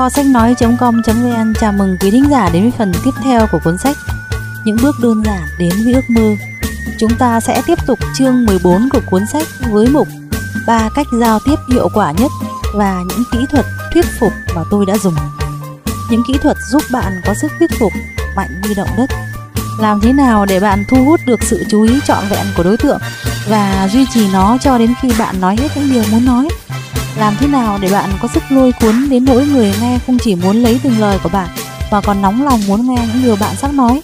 Kho sách nói.com.vn chào mừng quý thính giả đến với phần tiếp theo của cuốn sách Những bước đơn giản đến với ước mơ. Chúng ta sẽ tiếp tục chương 14 của cuốn sách với mục ba cách giao tiếp hiệu quả nhất và những kỹ thuật thuyết phục mà tôi đã dùng. Những kỹ thuật giúp bạn có sức thuyết phục mạnh như động đất. Làm thế nào để bạn thu hút được sự chú ý trọn vẹn của đối tượng và duy trì nó cho đến khi bạn nói hết những điều muốn nói? Làm thế nào để bạn có sức lôi cuốn đến nỗi người nghe không chỉ muốn lấy từng lời của bạn mà còn nóng lòng muốn nghe những điều bạn sắp nói?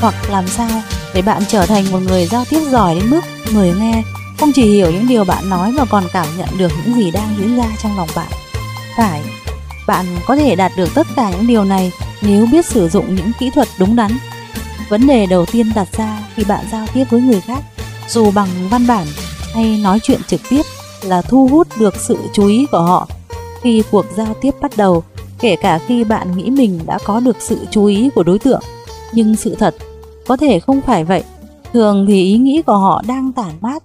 Hoặc làm sao để bạn trở thành một người giao tiếp giỏi đến mức người nghe không chỉ hiểu những điều bạn nói mà còn cảm nhận được những gì đang diễn ra trong lòng bạn? Phải, bạn có thể đạt được tất cả những điều này nếu biết sử dụng những kỹ thuật đúng đắn. Vấn đề đầu tiên đặt ra khi bạn giao tiếp với người khác, dù bằng văn bản hay nói chuyện trực tiếp là thu hút được sự chú ý của họ khi cuộc giao tiếp bắt đầu, kể cả khi bạn nghĩ mình đã có được sự chú ý của đối tượng. Nhưng sự thật có thể không phải vậy. Thường thì ý nghĩ của họ đang tản mát,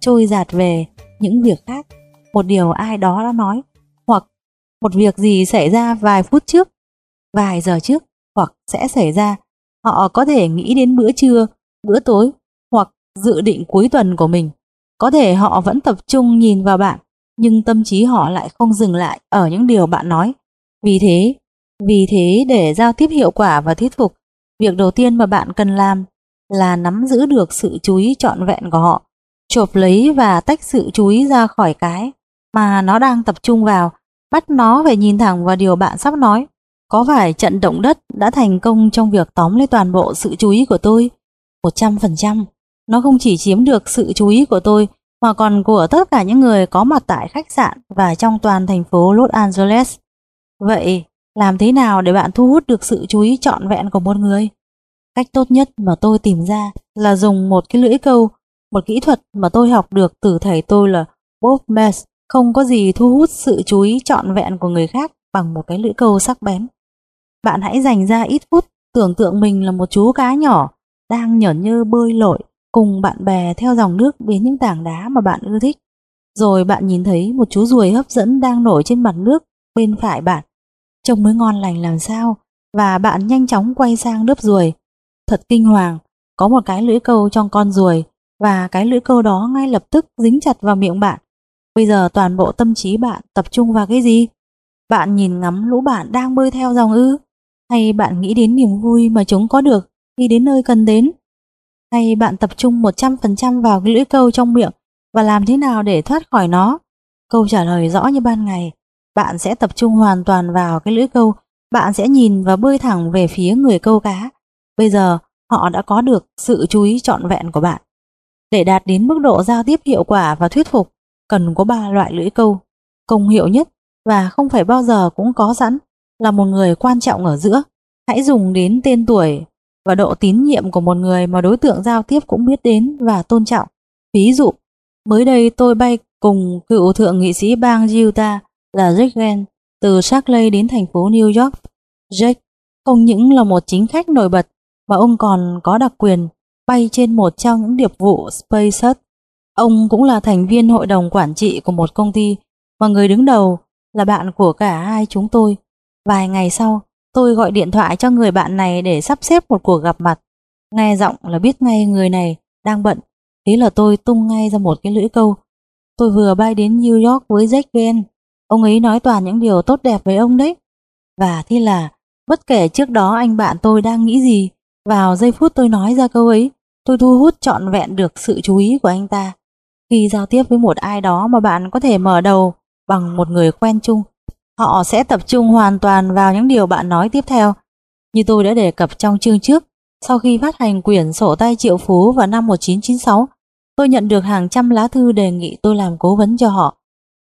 trôi giạt về những việc khác, một điều ai đó đã nói, hoặc một việc gì xảy ra vài phút trước, vài giờ trước, hoặc sẽ xảy ra. Họ có thể nghĩ đến bữa trưa, bữa tối, hoặc dự định cuối tuần của mình. Có thể họ vẫn tập trung nhìn vào bạn, nhưng tâm trí họ lại không dừng lại ở những điều bạn nói. Vì thế, vì thế để giao tiếp hiệu quả và thuyết phục, việc đầu tiên mà bạn cần làm là nắm giữ được sự chú ý trọn vẹn của họ, chộp lấy và tách sự chú ý ra khỏi cái mà nó đang tập trung vào, bắt nó phải nhìn thẳng vào điều bạn sắp nói. Có phải trận động đất đã thành công trong việc tóm lấy toàn bộ sự chú ý của tôi? 100%. Nó không chỉ chiếm được sự chú ý của tôi mà còn của tất cả những người có mặt tại khách sạn và trong toàn thành phố Los Angeles. Vậy, làm thế nào để bạn thu hút được sự chú ý trọn vẹn của một người? Cách tốt nhất mà tôi tìm ra là dùng một cái lưỡi câu, một kỹ thuật mà tôi học được từ thầy tôi là Bob Mess. Không có gì thu hút sự chú ý trọn vẹn của người khác bằng một cái lưỡi câu sắc bén. Bạn hãy dành ra ít phút tưởng tượng mình là một chú cá nhỏ đang nhởn nhơ bơi lội cùng bạn bè theo dòng nước đến những tảng đá mà bạn ưa thích. Rồi bạn nhìn thấy một chú ruồi hấp dẫn đang nổi trên mặt nước bên phải bạn. Trông mới ngon lành làm sao và bạn nhanh chóng quay sang đớp ruồi. Thật kinh hoàng, có một cái lưỡi câu trong con ruồi và cái lưỡi câu đó ngay lập tức dính chặt vào miệng bạn. Bây giờ toàn bộ tâm trí bạn tập trung vào cái gì? Bạn nhìn ngắm lũ bạn đang bơi theo dòng ư? Hay bạn nghĩ đến niềm vui mà chúng có được khi đến nơi cần đến? Hay bạn tập trung 100% vào cái lưỡi câu trong miệng và làm thế nào để thoát khỏi nó? Câu trả lời rõ như ban ngày. Bạn sẽ tập trung hoàn toàn vào cái lưỡi câu, bạn sẽ nhìn và bơi thẳng về phía người câu cá. Bây giờ, họ đã có được sự chú ý trọn vẹn của bạn. Để đạt đến mức độ giao tiếp hiệu quả và thuyết phục, cần có ba loại lưỡi câu. Công hiệu nhất và không phải bao giờ cũng có sẵn là một người quan trọng ở giữa. Hãy dùng đến tên tuổi và độ tín nhiệm của một người mà đối tượng giao tiếp cũng biết đến và tôn trọng. Ví dụ, mới đây tôi bay cùng cựu thượng nghị sĩ bang Utah là Jack Gant từ Charlotte đến thành phố New York. Jack không những là một chính khách nổi bật mà ông còn có đặc quyền bay trên một trong những điệp vụ SpaceX. Ông cũng là thành viên hội đồng quản trị của một công ty và người đứng đầu là bạn của cả hai chúng tôi. Vài ngày sau, tôi gọi điện thoại cho người bạn này để sắp xếp một cuộc gặp mặt. Nghe giọng là biết ngay người này đang bận, thế là tôi tung ngay ra một cái lưỡi câu. Tôi vừa bay đến New York với Jack Van ông ấy nói toàn những điều tốt đẹp với ông đấy. Và thế là, bất kể trước đó anh bạn tôi đang nghĩ gì, vào giây phút tôi nói ra câu ấy, tôi thu hút trọn vẹn được sự chú ý của anh ta. Khi giao tiếp với một ai đó mà bạn có thể mở đầu bằng một người quen chung, họ sẽ tập trung hoàn toàn vào những điều bạn nói tiếp theo. Như tôi đã đề cập trong chương trước, sau khi phát hành quyển sổ tay triệu phú vào năm 1996, tôi nhận được hàng trăm lá thư đề nghị tôi làm cố vấn cho họ.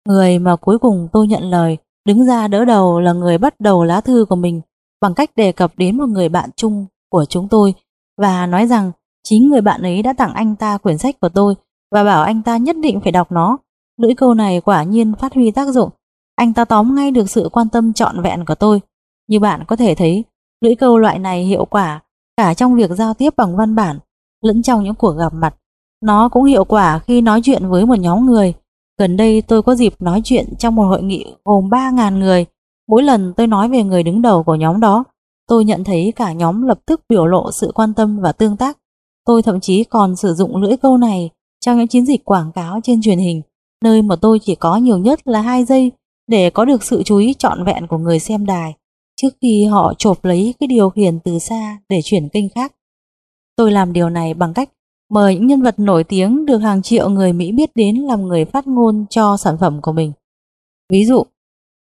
Người mà cuối cùng tôi nhận lời đứng ra đỡ đầu là người bắt đầu lá thư của mình bằng cách đề cập đến một người bạn chung của chúng tôi và nói rằng chính người bạn ấy đã tặng anh ta quyển sách của tôi và bảo anh ta nhất định phải đọc nó. Lưỡi câu này quả nhiên phát huy tác dụng. Anh ta tóm ngay được sự quan tâm trọn vẹn của tôi. Như bạn có thể thấy, lưỡi câu loại này hiệu quả cả trong việc giao tiếp bằng văn bản, lẫn trong những cuộc gặp mặt. Nó cũng hiệu quả khi nói chuyện với một nhóm người. Gần đây tôi có dịp nói chuyện trong một hội nghị gồm 3.000 người Mỗi lần tôi nói về người đứng đầu của nhóm đó, tôi nhận thấy cả nhóm lập tức biểu lộ sự quan tâm và tương tác. Tôi thậm chí còn sử dụng lưỡi câu này trong những chiến dịch quảng cáo trên truyền hình, nơi mà tôi chỉ có nhiều nhất là 2 giây để có được sự chú ý trọn vẹn của người xem đài trước khi họ chộp lấy cái điều khiển từ xa để chuyển kênh khác. Tôi làm điều này bằng cách mời những nhân vật nổi tiếng được hàng triệu người Mỹ biết đến làm người phát ngôn cho sản phẩm của mình. Ví dụ,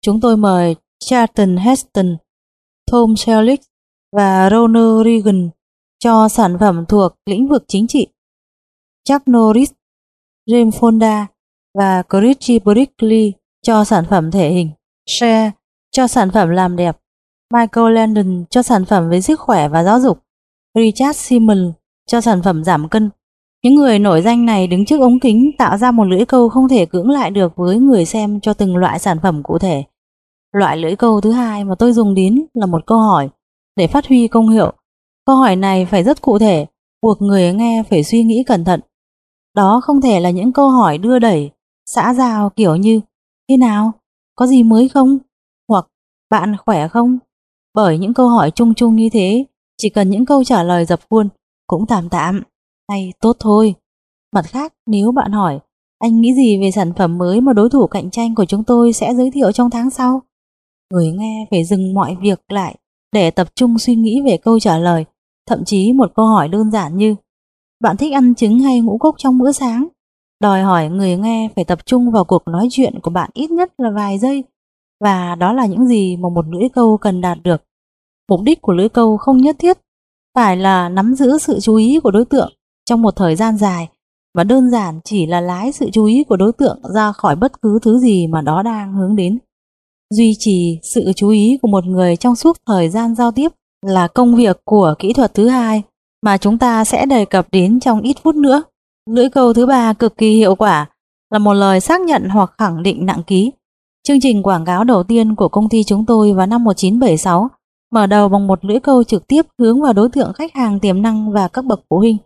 chúng tôi mời Charlton Heston, Tom Selleck và Ronald Reagan cho sản phẩm thuộc lĩnh vực chính trị. Chuck Norris, James Fonda và Christy Brickley cho sản phẩm thể hình. share cho sản phẩm làm đẹp. Michael Landon cho sản phẩm về sức khỏe và giáo dục. Richard Simmons cho sản phẩm giảm cân. Những người nổi danh này đứng trước ống kính tạo ra một lưỡi câu không thể cưỡng lại được với người xem cho từng loại sản phẩm cụ thể. Loại lưỡi câu thứ hai mà tôi dùng đến là một câu hỏi để phát huy công hiệu. Câu hỏi này phải rất cụ thể, buộc người nghe phải suy nghĩ cẩn thận. Đó không thể là những câu hỏi đưa đẩy, xã giao kiểu như Thế nào? Có gì mới không? Hoặc bạn khỏe không? Bởi những câu hỏi chung chung như thế, chỉ cần những câu trả lời dập khuôn cũng tạm tạm, hay tốt thôi. Mặt khác, nếu bạn hỏi, anh nghĩ gì về sản phẩm mới mà đối thủ cạnh tranh của chúng tôi sẽ giới thiệu trong tháng sau? Người nghe phải dừng mọi việc lại để tập trung suy nghĩ về câu trả lời, thậm chí một câu hỏi đơn giản như Bạn thích ăn trứng hay ngũ cốc trong bữa sáng? Đòi hỏi người nghe phải tập trung vào cuộc nói chuyện của bạn ít nhất là vài giây và đó là những gì mà một lưỡi câu cần đạt được. Mục đích của lưỡi câu không nhất thiết phải là nắm giữ sự chú ý của đối tượng trong một thời gian dài và đơn giản chỉ là lái sự chú ý của đối tượng ra khỏi bất cứ thứ gì mà đó đang hướng đến. Duy trì sự chú ý của một người trong suốt thời gian giao tiếp là công việc của kỹ thuật thứ hai mà chúng ta sẽ đề cập đến trong ít phút nữa. Lưỡi câu thứ ba cực kỳ hiệu quả là một lời xác nhận hoặc khẳng định nặng ký. Chương trình quảng cáo đầu tiên của công ty chúng tôi vào năm 1976 mở đầu bằng một lưỡi câu trực tiếp hướng vào đối tượng khách hàng tiềm năng và các bậc phụ huynh.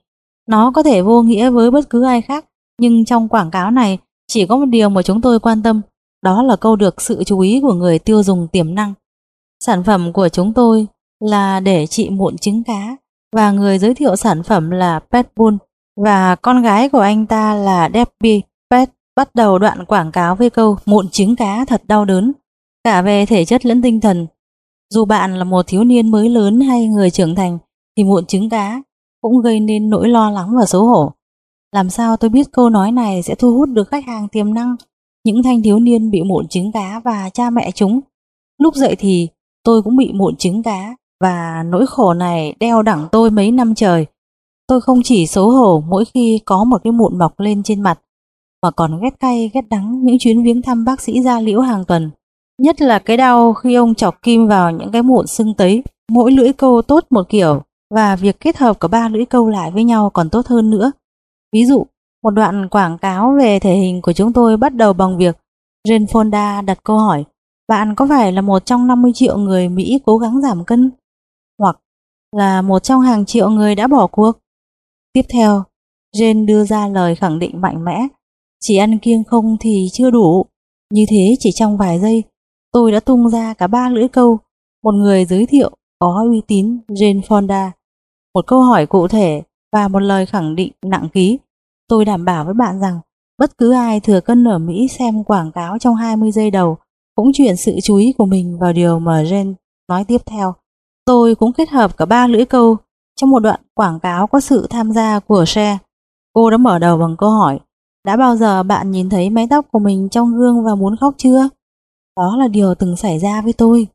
Nó có thể vô nghĩa với bất cứ ai khác, nhưng trong quảng cáo này chỉ có một điều mà chúng tôi quan tâm, đó là câu được sự chú ý của người tiêu dùng tiềm năng. Sản phẩm của chúng tôi là để trị mụn trứng cá và người giới thiệu sản phẩm là Petbull và con gái của anh ta là Debbie Pet bắt đầu đoạn quảng cáo với câu mụn trứng cá thật đau đớn, cả về thể chất lẫn tinh thần. Dù bạn là một thiếu niên mới lớn hay người trưởng thành, thì mụn trứng cá cũng gây nên nỗi lo lắng và xấu hổ. Làm sao tôi biết câu nói này sẽ thu hút được khách hàng tiềm năng, những thanh thiếu niên bị mụn trứng cá và cha mẹ chúng. Lúc dậy thì tôi cũng bị mụn trứng cá và nỗi khổ này đeo đẳng tôi mấy năm trời. Tôi không chỉ xấu hổ mỗi khi có một cái mụn mọc lên trên mặt, mà còn ghét cay ghét đắng những chuyến viếng thăm bác sĩ da liễu hàng tuần. Nhất là cái đau khi ông chọc kim vào những cái mụn sưng tấy, mỗi lưỡi câu tốt một kiểu và việc kết hợp cả ba lưỡi câu lại với nhau còn tốt hơn nữa. Ví dụ, một đoạn quảng cáo về thể hình của chúng tôi bắt đầu bằng việc Jane Fonda đặt câu hỏi bạn có phải là một trong 50 triệu người Mỹ cố gắng giảm cân? Hoặc là một trong hàng triệu người đã bỏ cuộc? Tiếp theo, Jane đưa ra lời khẳng định mạnh mẽ. Chỉ ăn kiêng không thì chưa đủ. Như thế chỉ trong vài giây, tôi đã tung ra cả ba lưỡi câu. Một người giới thiệu có uy tín Jane Fonda. Một câu hỏi cụ thể và một lời khẳng định nặng ký. Tôi đảm bảo với bạn rằng bất cứ ai thừa cân ở Mỹ xem quảng cáo trong 20 giây đầu cũng chuyển sự chú ý của mình vào điều mà Jane nói tiếp theo. Tôi cũng kết hợp cả ba lưỡi câu trong một đoạn quảng cáo có sự tham gia của Cher, cô đã mở đầu bằng câu hỏi Đã bao giờ bạn nhìn thấy mái tóc của mình trong gương và muốn khóc chưa? Đó là điều từng xảy ra với tôi.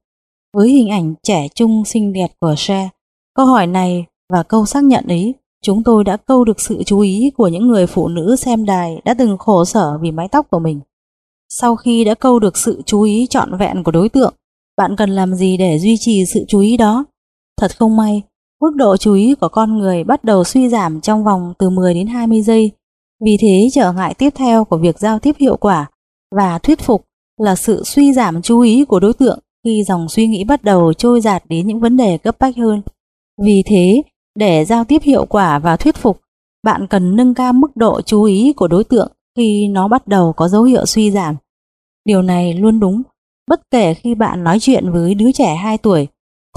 Với hình ảnh trẻ trung xinh đẹp của Cher, câu hỏi này và câu xác nhận ấy, chúng tôi đã câu được sự chú ý của những người phụ nữ xem đài đã từng khổ sở vì mái tóc của mình. Sau khi đã câu được sự chú ý trọn vẹn của đối tượng, bạn cần làm gì để duy trì sự chú ý đó? Thật không may, Mức độ chú ý của con người bắt đầu suy giảm trong vòng từ 10 đến 20 giây. Vì thế trở ngại tiếp theo của việc giao tiếp hiệu quả và thuyết phục là sự suy giảm chú ý của đối tượng khi dòng suy nghĩ bắt đầu trôi giạt đến những vấn đề cấp bách hơn. Vì thế, để giao tiếp hiệu quả và thuyết phục, bạn cần nâng cao mức độ chú ý của đối tượng khi nó bắt đầu có dấu hiệu suy giảm. Điều này luôn đúng, bất kể khi bạn nói chuyện với đứa trẻ 2 tuổi,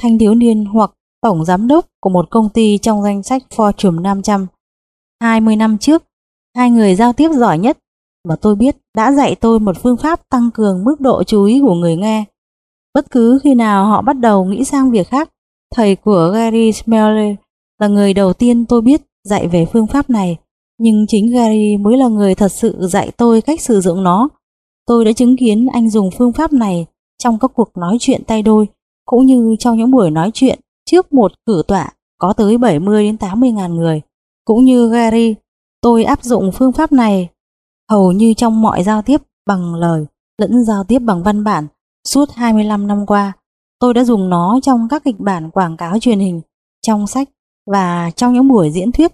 thanh thiếu niên hoặc tổng giám đốc của một công ty trong danh sách Fortune 500. 20 năm trước, hai người giao tiếp giỏi nhất mà tôi biết đã dạy tôi một phương pháp tăng cường mức độ chú ý của người nghe. Bất cứ khi nào họ bắt đầu nghĩ sang việc khác, thầy của Gary Smalley là người đầu tiên tôi biết dạy về phương pháp này, nhưng chính Gary mới là người thật sự dạy tôi cách sử dụng nó. Tôi đã chứng kiến anh dùng phương pháp này trong các cuộc nói chuyện tay đôi, cũng như trong những buổi nói chuyện trước một cử tọa có tới 70 đến 80 ngàn người. Cũng như Gary, tôi áp dụng phương pháp này hầu như trong mọi giao tiếp bằng lời lẫn giao tiếp bằng văn bản suốt 25 năm qua. Tôi đã dùng nó trong các kịch bản quảng cáo truyền hình, trong sách và trong những buổi diễn thuyết.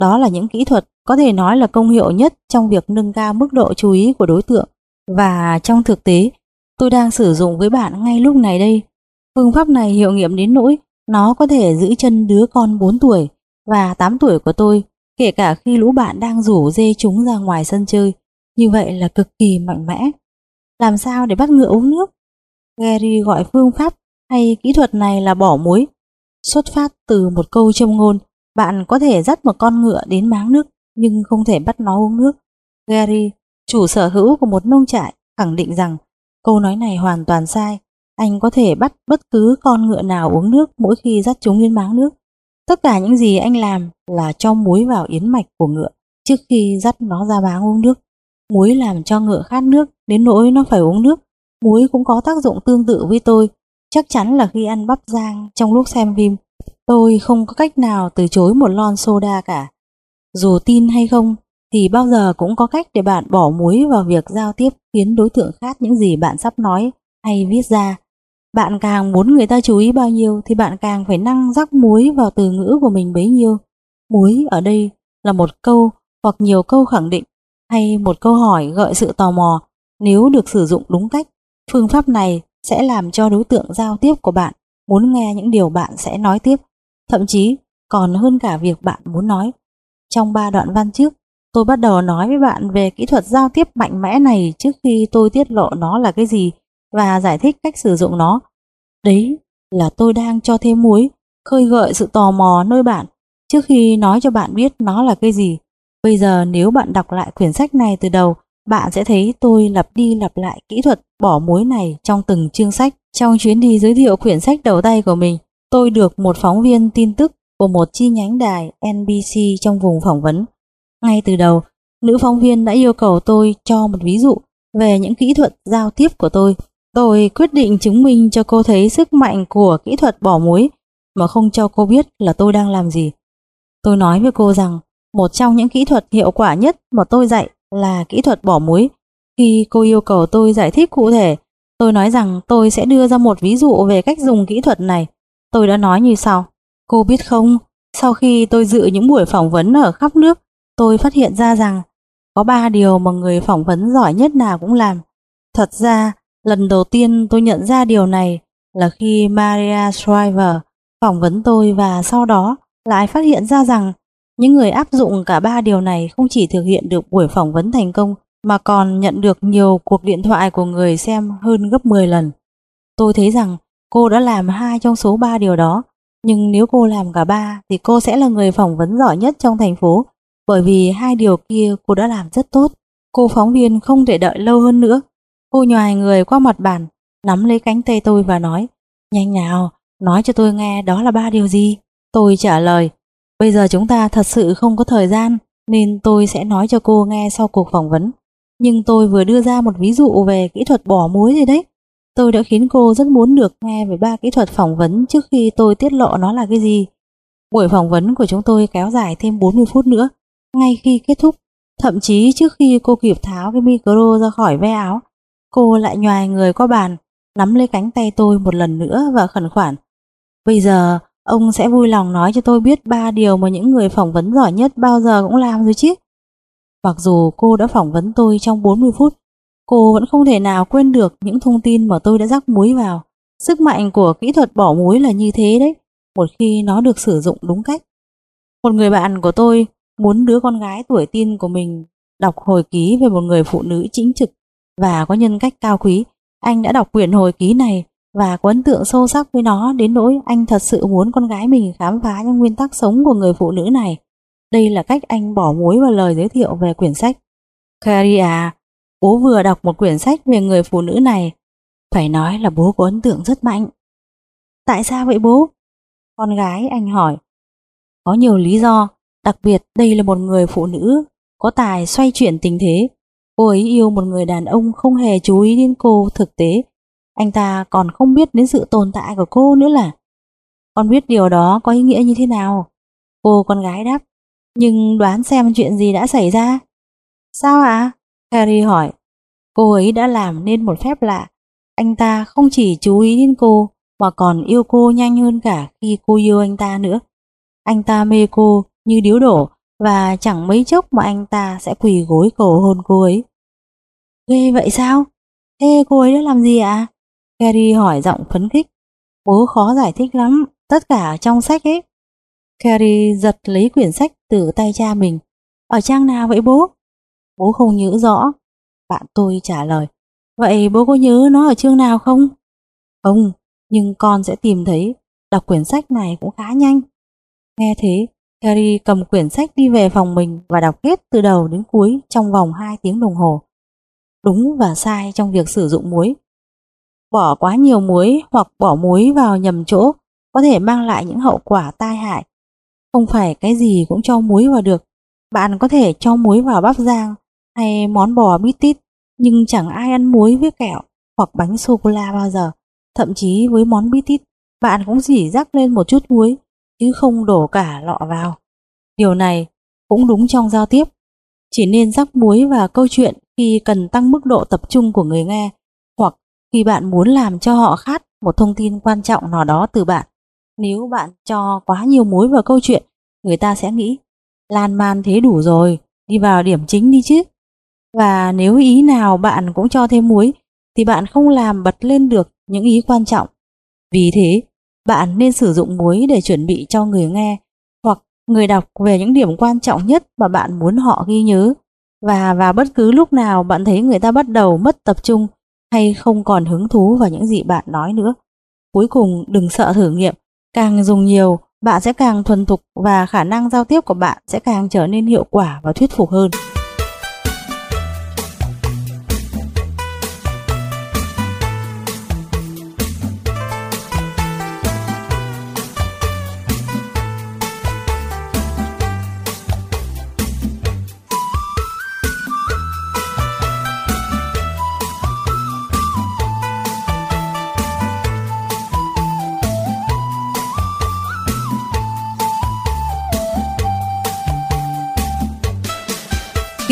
Đó là những kỹ thuật có thể nói là công hiệu nhất trong việc nâng cao mức độ chú ý của đối tượng và trong thực tế tôi đang sử dụng với bạn ngay lúc này đây. Phương pháp này hiệu nghiệm đến nỗi nó có thể giữ chân đứa con 4 tuổi và 8 tuổi của tôi kể cả khi lũ bạn đang rủ dê chúng ra ngoài sân chơi. Như vậy là cực kỳ mạnh mẽ. Làm sao để bắt ngựa uống nước? Gary gọi phương pháp hay kỹ thuật này là bỏ muối. Xuất phát từ một câu châm ngôn, bạn có thể dắt một con ngựa đến máng nước nhưng không thể bắt nó uống nước. Gary, chủ sở hữu của một nông trại, khẳng định rằng câu nói này hoàn toàn sai. Anh có thể bắt bất cứ con ngựa nào uống nước mỗi khi dắt chúng lên máng nước. Tất cả những gì anh làm là cho muối vào yến mạch của ngựa trước khi dắt nó ra máng uống nước. Muối làm cho ngựa khát nước đến nỗi nó phải uống nước. Muối cũng có tác dụng tương tự với tôi. Chắc chắn là khi ăn bắp rang trong lúc xem phim, tôi không có cách nào từ chối một lon soda cả. Dù tin hay không, thì bao giờ cũng có cách để bạn bỏ muối vào việc giao tiếp khiến đối tượng khát những gì bạn sắp nói hay viết ra. Bạn càng muốn người ta chú ý bao nhiêu thì bạn càng phải năng rắc muối vào từ ngữ của mình bấy nhiêu. Muối ở đây là một câu hoặc nhiều câu khẳng định hay một câu hỏi gợi sự tò mò. Nếu được sử dụng đúng cách, phương pháp này sẽ làm cho đối tượng giao tiếp của bạn muốn nghe những điều bạn sẽ nói tiếp, thậm chí còn hơn cả việc bạn muốn nói. Trong ba đoạn văn trước, tôi bắt đầu nói với bạn về kỹ thuật giao tiếp mạnh mẽ này trước khi tôi tiết lộ nó là cái gì và giải thích cách sử dụng nó. Đấy là tôi đang cho thêm muối, khơi gợi sự tò mò nơi bạn trước khi nói cho bạn biết nó là cái gì. Bây giờ nếu bạn đọc lại quyển sách này từ đầu, bạn sẽ thấy tôi lặp đi lặp lại kỹ thuật bỏ muối này trong từng chương sách. Trong chuyến đi giới thiệu quyển sách đầu tay của mình, tôi được một phóng viên tin tức của một chi nhánh đài NBC trong vùng phỏng vấn. Ngay từ đầu, nữ phóng viên đã yêu cầu tôi cho một ví dụ về những kỹ thuật giao tiếp của tôi. Tôi quyết định chứng minh cho cô thấy sức mạnh của kỹ thuật bỏ muối mà không cho cô biết là tôi đang làm gì. Tôi nói với cô rằng một trong những kỹ thuật hiệu quả nhất mà tôi dạy là kỹ thuật bỏ muối. Khi cô yêu cầu tôi giải thích cụ thể, tôi nói rằng tôi sẽ đưa ra một ví dụ về cách dùng kỹ thuật này. Tôi đã nói như sau. Cô biết không, sau khi tôi dự những buổi phỏng vấn ở khắp nước, tôi phát hiện ra rằng có ba điều mà người phỏng vấn giỏi nhất nào cũng làm. Thật ra, lần đầu tiên tôi nhận ra điều này là khi Maria Shriver phỏng vấn tôi và sau đó lại phát hiện ra rằng những người áp dụng cả ba điều này không chỉ thực hiện được buổi phỏng vấn thành công mà còn nhận được nhiều cuộc điện thoại của người xem hơn gấp 10 lần. Tôi thấy rằng cô đã làm hai trong số ba điều đó, nhưng nếu cô làm cả ba thì cô sẽ là người phỏng vấn giỏi nhất trong thành phố, bởi vì hai điều kia cô đã làm rất tốt. Cô phóng viên không thể đợi lâu hơn nữa. Cô nhòi người qua mặt bàn, nắm lấy cánh tay tôi và nói, nhanh nào, nói cho tôi nghe đó là ba điều gì. Tôi trả lời, bây giờ chúng ta thật sự không có thời gian nên tôi sẽ nói cho cô nghe sau cuộc phỏng vấn. Nhưng tôi vừa đưa ra một ví dụ về kỹ thuật bỏ muối rồi đấy. Tôi đã khiến cô rất muốn được nghe về ba kỹ thuật phỏng vấn trước khi tôi tiết lộ nó là cái gì. Buổi phỏng vấn của chúng tôi kéo dài thêm 40 phút nữa. Ngay khi kết thúc, thậm chí trước khi cô kịp tháo cái micro ra khỏi ve áo, cô lại nhòi người qua bàn, nắm lấy cánh tay tôi một lần nữa và khẩn khoản. Bây giờ Ông sẽ vui lòng nói cho tôi biết ba điều mà những người phỏng vấn giỏi nhất bao giờ cũng làm rồi chứ. Mặc dù cô đã phỏng vấn tôi trong 40 phút, cô vẫn không thể nào quên được những thông tin mà tôi đã rắc muối vào. Sức mạnh của kỹ thuật bỏ muối là như thế đấy, một khi nó được sử dụng đúng cách. Một người bạn của tôi muốn đứa con gái tuổi tin của mình đọc hồi ký về một người phụ nữ chính trực và có nhân cách cao quý. anh đã đọc quyển hồi ký này và có ấn tượng sâu sắc với nó đến nỗi anh thật sự muốn con gái mình khám phá những nguyên tắc sống của người phụ nữ này. Đây là cách anh bỏ muối vào lời giới thiệu về quyển sách. Carrie à, bố vừa đọc một quyển sách về người phụ nữ này. Phải nói là bố có ấn tượng rất mạnh. Tại sao vậy bố? Con gái anh hỏi. Có nhiều lý do, đặc biệt đây là một người phụ nữ có tài xoay chuyển tình thế. Cô ấy yêu một người đàn ông không hề chú ý đến cô thực tế. Anh ta còn không biết đến sự tồn tại của cô nữa là. Con biết điều đó có ý nghĩa như thế nào? Cô con gái đáp. Nhưng đoán xem chuyện gì đã xảy ra. Sao ạ? À? Harry hỏi. Cô ấy đã làm nên một phép lạ. Anh ta không chỉ chú ý đến cô, mà còn yêu cô nhanh hơn cả khi cô yêu anh ta nữa. Anh ta mê cô như điếu đổ và chẳng mấy chốc mà anh ta sẽ quỳ gối cầu hôn cô ấy. Ghê vậy sao? Thế cô ấy đã làm gì ạ? À? Carrie hỏi giọng phấn khích. Bố khó giải thích lắm, tất cả trong sách ấy. Carrie giật lấy quyển sách từ tay cha mình. Ở trang nào vậy bố? Bố không nhớ rõ. Bạn tôi trả lời. Vậy bố có nhớ nó ở chương nào không? Không, nhưng con sẽ tìm thấy. Đọc quyển sách này cũng khá nhanh. Nghe thế, Carrie cầm quyển sách đi về phòng mình và đọc hết từ đầu đến cuối trong vòng 2 tiếng đồng hồ. Đúng và sai trong việc sử dụng muối. Bỏ quá nhiều muối hoặc bỏ muối vào nhầm chỗ có thể mang lại những hậu quả tai hại. Không phải cái gì cũng cho muối vào được. Bạn có thể cho muối vào bắp rang hay món bò bít tít, nhưng chẳng ai ăn muối với kẹo hoặc bánh sô-cô-la bao giờ. Thậm chí với món bít tít, bạn cũng chỉ rắc lên một chút muối chứ không đổ cả lọ vào. Điều này cũng đúng trong giao tiếp. Chỉ nên rắc muối vào câu chuyện khi cần tăng mức độ tập trung của người nghe hoặc khi bạn muốn làm cho họ khát một thông tin quan trọng nào đó từ bạn. Nếu bạn cho quá nhiều muối vào câu chuyện, người ta sẽ nghĩ lan man thế đủ rồi, đi vào điểm chính đi chứ. Và nếu ý nào bạn cũng cho thêm muối thì bạn không làm bật lên được những ý quan trọng. Vì thế, bạn nên sử dụng muối để chuẩn bị cho người nghe hoặc người đọc về những điểm quan trọng nhất mà bạn muốn họ ghi nhớ. Và vào bất cứ lúc nào bạn thấy người ta bắt đầu mất tập trung hay không còn hứng thú vào những gì bạn nói nữa. Cuối cùng đừng sợ thử nghiệm, càng dùng nhiều, bạn sẽ càng thuần thục và khả năng giao tiếp của bạn sẽ càng trở nên hiệu quả và thuyết phục hơn.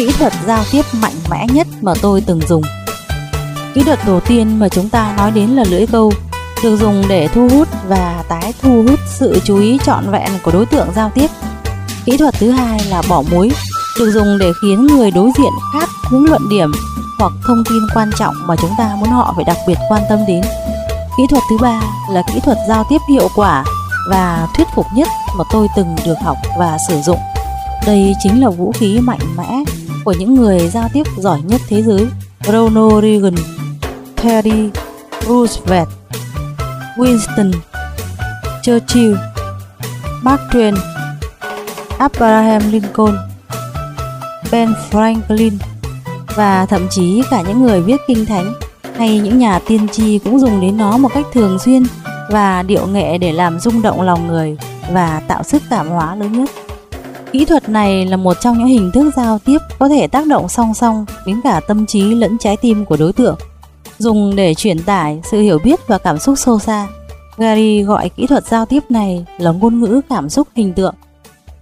Kỹ thuật giao tiếp mạnh mẽ nhất mà tôi từng dùng. Kỹ thuật đầu tiên mà chúng ta nói đến là lưỡi câu, được dùng để thu hút và tái thu hút sự chú ý trọn vẹn của đối tượng giao tiếp. Kỹ thuật thứ hai là bỏ muối, được dùng để khiến người đối diện khát những luận điểm hoặc thông tin quan trọng mà chúng ta muốn họ phải đặc biệt quan tâm đến. Kỹ thuật thứ ba là kỹ thuật giao tiếp hiệu quả và thuyết phục nhất mà tôi từng được học và sử dụng. Đây chính là vũ khí mạnh mẽ của những người giao tiếp giỏi nhất thế giới Ronald Reagan, Teddy Roosevelt, Winston Churchill, Mark Twain, Abraham Lincoln, Ben Franklin và thậm chí cả những người viết kinh thánh hay những nhà tiên tri cũng dùng đến nó một cách thường xuyên và điệu nghệ để làm rung động lòng người và tạo sức cảm hóa lớn nhất. Kỹ thuật này là một trong những hình thức giao tiếp có thể tác động song song đến cả tâm trí lẫn trái tim của đối tượng, dùng để truyền tải sự hiểu biết và cảm xúc sâu xa. Gary gọi kỹ thuật giao tiếp này là ngôn ngữ cảm xúc hình tượng.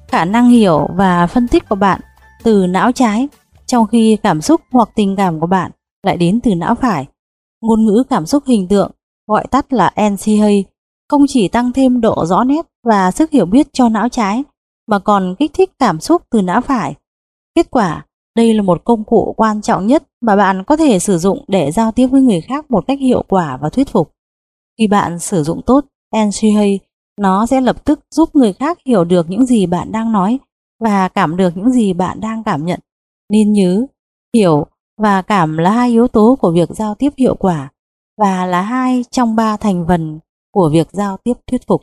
Khả năng hiểu và phân tích của bạn từ não trái, trong khi cảm xúc hoặc tình cảm của bạn lại đến từ não phải. Ngôn ngữ cảm xúc hình tượng, gọi tắt là NCA, không chỉ tăng thêm độ rõ nét và sức hiểu biết cho não trái, mà còn kích thích cảm xúc từ não phải. Kết quả, đây là một công cụ quan trọng nhất mà bạn có thể sử dụng để giao tiếp với người khác một cách hiệu quả và thuyết phục. Khi bạn sử dụng tốt NCA, nó sẽ lập tức giúp người khác hiểu được những gì bạn đang nói và cảm được những gì bạn đang cảm nhận. Nên nhớ, hiểu và cảm là hai yếu tố của việc giao tiếp hiệu quả. và là hai trong ba thành phần của việc giao tiếp thuyết phục.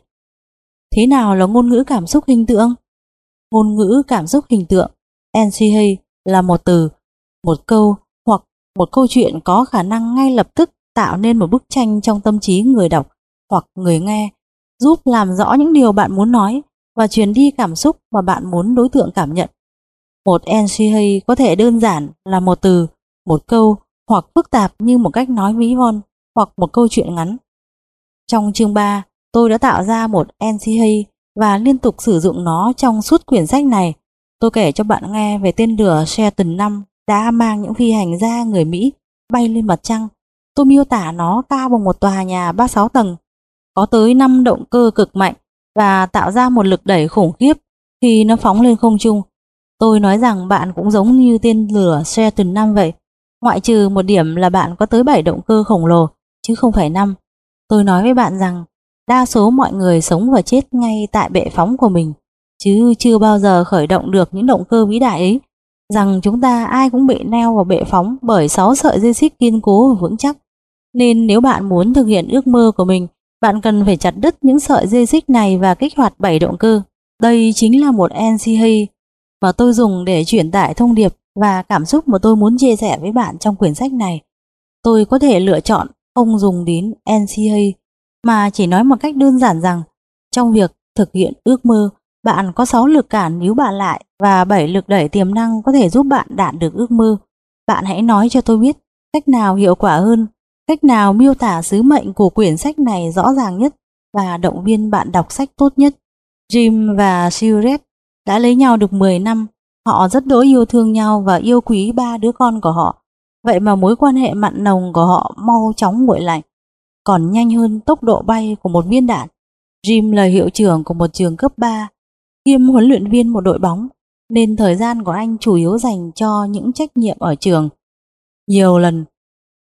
Thế nào là ngôn ngữ cảm xúc hình tượng? Ngôn ngữ cảm xúc hình tượng NCH là một từ, một câu hoặc một câu chuyện có khả năng ngay lập tức tạo nên một bức tranh trong tâm trí người đọc hoặc người nghe, giúp làm rõ những điều bạn muốn nói và truyền đi cảm xúc mà bạn muốn đối tượng cảm nhận. Một NCH có thể đơn giản là một từ, một câu hoặc phức tạp như một cách nói ví von hoặc một câu chuyện ngắn. Trong chương 3, tôi đã tạo ra một NCH và liên tục sử dụng nó trong suốt quyển sách này. Tôi kể cho bạn nghe về tên lửa Shelton 5 đã mang những phi hành gia người Mỹ bay lên mặt trăng. Tôi miêu tả nó cao bằng một tòa nhà 36 tầng, có tới 5 động cơ cực mạnh và tạo ra một lực đẩy khủng khiếp khi nó phóng lên không trung. Tôi nói rằng bạn cũng giống như tên lửa Shelton 5 vậy, ngoại trừ một điểm là bạn có tới 7 động cơ khổng lồ, chứ không phải 5. Tôi nói với bạn rằng đa số mọi người sống và chết ngay tại bệ phóng của mình, chứ chưa bao giờ khởi động được những động cơ vĩ đại ấy. Rằng chúng ta ai cũng bị neo vào bệ phóng bởi sáu sợi dây xích kiên cố và vững chắc. Nên nếu bạn muốn thực hiện ước mơ của mình, bạn cần phải chặt đứt những sợi dây xích này và kích hoạt 7 động cơ. Đây chính là một NCH mà tôi dùng để truyền tải thông điệp và cảm xúc mà tôi muốn chia sẻ với bạn trong quyển sách này. Tôi có thể lựa chọn không dùng đến NCH mà chỉ nói một cách đơn giản rằng trong việc thực hiện ước mơ, bạn có 6 lực cản níu bạn lại và 7 lực đẩy tiềm năng có thể giúp bạn đạt được ước mơ. Bạn hãy nói cho tôi biết cách nào hiệu quả hơn, cách nào miêu tả sứ mệnh của quyển sách này rõ ràng nhất và động viên bạn đọc sách tốt nhất. Jim và Siret đã lấy nhau được 10 năm, họ rất đỗi yêu thương nhau và yêu quý ba đứa con của họ. Vậy mà mối quan hệ mặn nồng của họ mau chóng nguội lạnh còn nhanh hơn tốc độ bay của một viên đạn. Jim là hiệu trưởng của một trường cấp 3, kiêm huấn luyện viên một đội bóng, nên thời gian của anh chủ yếu dành cho những trách nhiệm ở trường. Nhiều lần,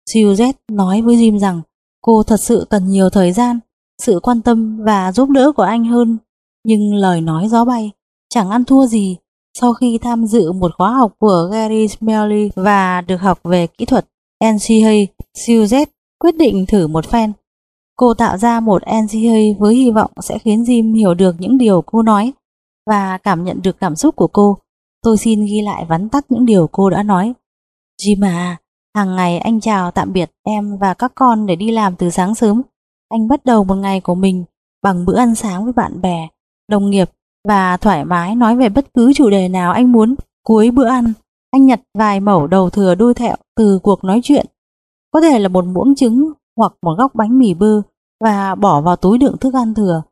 Suzette nói với Jim rằng cô thật sự cần nhiều thời gian, sự quan tâm và giúp đỡ của anh hơn, nhưng lời nói gió bay, chẳng ăn thua gì sau khi tham dự một khóa học của Gary Smalley và được học về kỹ thuật NCA, Suzette quyết định thử một phen. Cô tạo ra một NCA với hy vọng sẽ khiến Jim hiểu được những điều cô nói và cảm nhận được cảm xúc của cô. Tôi xin ghi lại vắn tắt những điều cô đã nói. Jim à, hàng ngày anh chào tạm biệt em và các con để đi làm từ sáng sớm. Anh bắt đầu một ngày của mình bằng bữa ăn sáng với bạn bè, đồng nghiệp và thoải mái nói về bất cứ chủ đề nào anh muốn. Cuối bữa ăn, anh nhặt vài mẩu đầu thừa đôi thẹo từ cuộc nói chuyện có thể là một muỗng trứng hoặc một góc bánh mì bơ và bỏ vào túi đựng thức ăn thừa.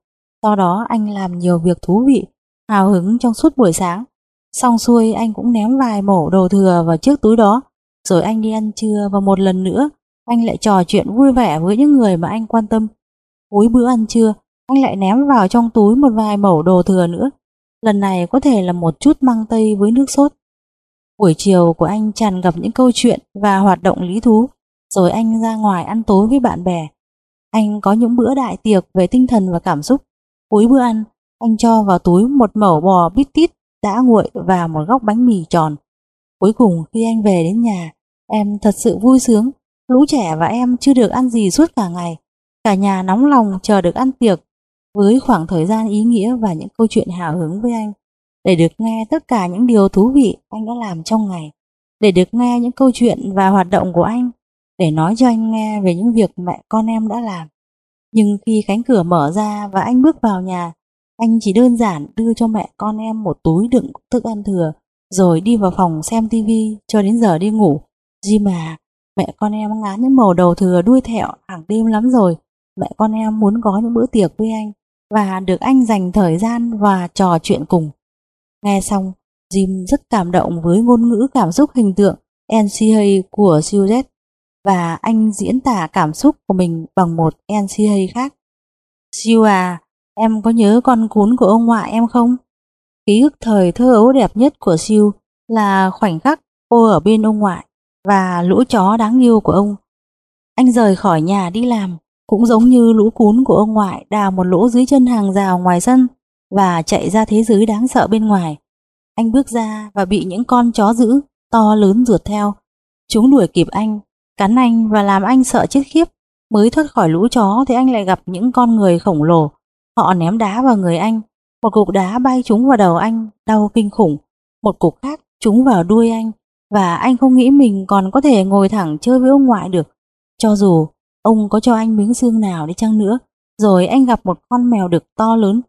Sau đó anh làm nhiều việc thú vị, hào hứng trong suốt buổi sáng. Xong xuôi anh cũng ném vài mẩu đồ thừa vào chiếc túi đó, rồi anh đi ăn trưa và một lần nữa anh lại trò chuyện vui vẻ với những người mà anh quan tâm. Cuối bữa ăn trưa, anh lại ném vào trong túi một vài mẩu đồ thừa nữa. Lần này có thể là một chút măng tây với nước sốt. Buổi chiều của anh tràn ngập những câu chuyện và hoạt động lý thú rồi anh ra ngoài ăn tối với bạn bè. Anh có những bữa đại tiệc về tinh thần và cảm xúc. Cuối bữa ăn, anh cho vào túi một mẩu bò bít tít đã nguội và một góc bánh mì tròn. Cuối cùng khi anh về đến nhà, em thật sự vui sướng. Lũ trẻ và em chưa được ăn gì suốt cả ngày. Cả nhà nóng lòng chờ được ăn tiệc với khoảng thời gian ý nghĩa và những câu chuyện hào hứng với anh. Để được nghe tất cả những điều thú vị anh đã làm trong ngày. Để được nghe những câu chuyện và hoạt động của anh để nói cho anh nghe về những việc mẹ con em đã làm. Nhưng khi cánh cửa mở ra và anh bước vào nhà, anh chỉ đơn giản đưa cho mẹ con em một túi đựng thức ăn thừa, rồi đi vào phòng xem tivi cho đến giờ đi ngủ. Di mà, mẹ con em ngán những màu đầu thừa đuôi thẹo hàng đêm lắm rồi. Mẹ con em muốn có những bữa tiệc với anh và được anh dành thời gian và trò chuyện cùng. Nghe xong, Jim rất cảm động với ngôn ngữ cảm xúc hình tượng NCA của Suzette và anh diễn tả cảm xúc của mình bằng một NCA khác. Siêu à, em có nhớ con cún của ông ngoại em không? Ký ức thời thơ ấu đẹp nhất của Siêu là khoảnh khắc cô ở bên ông ngoại và lũ chó đáng yêu của ông. Anh rời khỏi nhà đi làm, cũng giống như lũ cún của ông ngoại đào một lỗ dưới chân hàng rào ngoài sân và chạy ra thế giới đáng sợ bên ngoài. Anh bước ra và bị những con chó dữ to lớn rượt theo. Chúng đuổi kịp anh cắn anh và làm anh sợ chết khiếp. Mới thoát khỏi lũ chó thì anh lại gặp những con người khổng lồ. Họ ném đá vào người anh. Một cục đá bay trúng vào đầu anh, đau kinh khủng. Một cục khác trúng vào đuôi anh. Và anh không nghĩ mình còn có thể ngồi thẳng chơi với ông ngoại được. Cho dù ông có cho anh miếng xương nào đi chăng nữa. Rồi anh gặp một con mèo đực to lớn.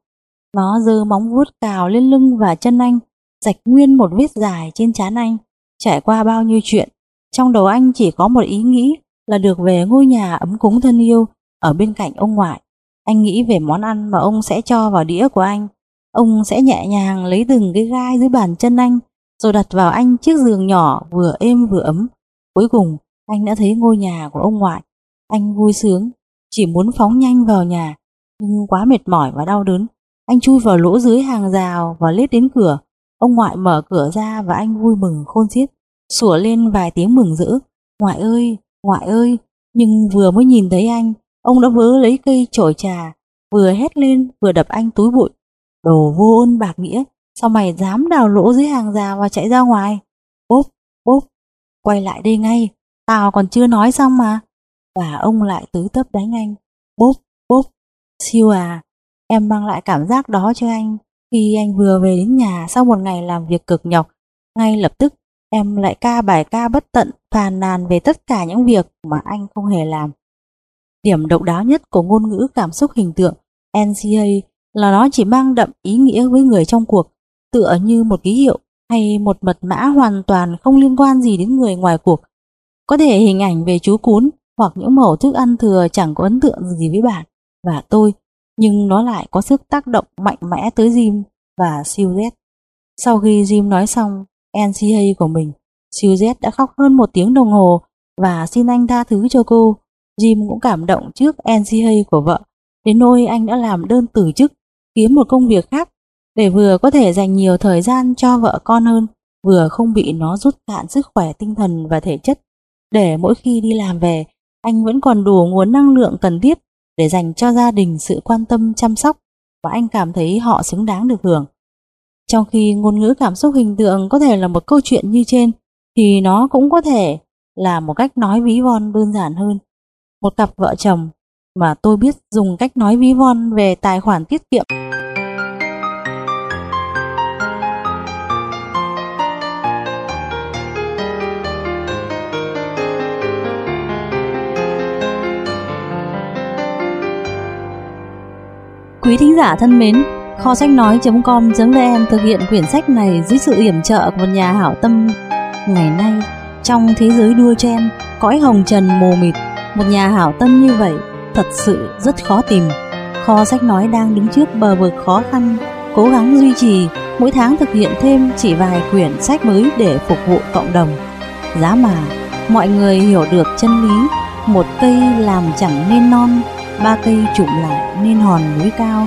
Nó giơ móng vuốt cào lên lưng và chân anh, rạch nguyên một vết dài trên trán anh. Trải qua bao nhiêu chuyện, trong đầu anh chỉ có một ý nghĩ là được về ngôi nhà ấm cúng thân yêu ở bên cạnh ông ngoại. Anh nghĩ về món ăn mà ông sẽ cho vào đĩa của anh. Ông sẽ nhẹ nhàng lấy từng cái gai dưới bàn chân anh, rồi đặt vào anh chiếc giường nhỏ vừa êm vừa ấm. Cuối cùng, anh đã thấy ngôi nhà của ông ngoại. Anh vui sướng, chỉ muốn phóng nhanh vào nhà, nhưng quá mệt mỏi và đau đớn. Anh chui vào lỗ dưới hàng rào và lết đến cửa. Ông ngoại mở cửa ra và anh vui mừng khôn xiết, sủa lên vài tiếng mừng rỡ. Ngoại ơi, ngoại ơi, nhưng vừa mới nhìn thấy anh, ông đã vớ lấy cây chổi trà, vừa hét lên vừa đập anh túi bụi. Đồ vô ơn bạc nghĩa, sao mày dám đào lỗ dưới hàng rào và chạy ra ngoài? Bốp, bốp, quay lại đây ngay, tao còn chưa nói xong mà. Và ông lại tứ tấp đánh anh. Bốp, bốp, siêu à, em mang lại cảm giác đó cho anh khi anh vừa về đến nhà sau một ngày làm việc cực nhọc. Ngay lập tức em lại ca bài ca bất tận phàn nàn về tất cả những việc mà anh không hề làm. Điểm độc đáo nhất của ngôn ngữ cảm xúc hình tượng NCA là nó chỉ mang đậm ý nghĩa với người trong cuộc, tựa như một ký hiệu hay một mật mã hoàn toàn không liên quan gì đến người ngoài cuộc. Có thể hình ảnh về chú cún hoặc những mẩu thức ăn thừa chẳng có ấn tượng gì với bạn và tôi, nhưng nó lại có sức tác động mạnh mẽ tới Jim và siêu Sau khi Jim nói xong NCA của mình, siêu Z đã khóc hơn một tiếng đồng hồ và xin anh tha thứ cho cô. Jim cũng cảm động trước NCA của vợ, đến nỗi anh đã làm đơn từ chức, kiếm một công việc khác để vừa có thể dành nhiều thời gian cho vợ con hơn, vừa không bị nó rút cạn sức khỏe tinh thần và thể chất. Để mỗi khi đi làm về, anh vẫn còn đủ nguồn năng lượng cần thiết để dành cho gia đình sự quan tâm chăm sóc và anh cảm thấy họ xứng đáng được hưởng. Trong khi ngôn ngữ cảm xúc hình tượng có thể là một câu chuyện như trên, thì nó cũng có thể là một cách nói ví von đơn giản hơn. Một cặp vợ chồng mà tôi biết dùng cách nói ví von về tài khoản tiết kiệm. Quý thính giả thân mến, kho sách nói.com.vn thực hiện quyển sách này dưới sự yểm trợ của một nhà hảo tâm. Ngày nay, trong thế giới đua chen, cõi hồng trần mồ mịt, một nhà hảo tâm như vậy thật sự rất khó tìm. Kho sách nói đang đứng trước bờ vực khó khăn, cố gắng duy trì, mỗi tháng thực hiện thêm chỉ vài quyển sách mới để phục vụ cộng đồng. Giá mà, mọi người hiểu được chân lý, một cây làm chẳng nên non, ba cây trụm lại nên hòn núi cao.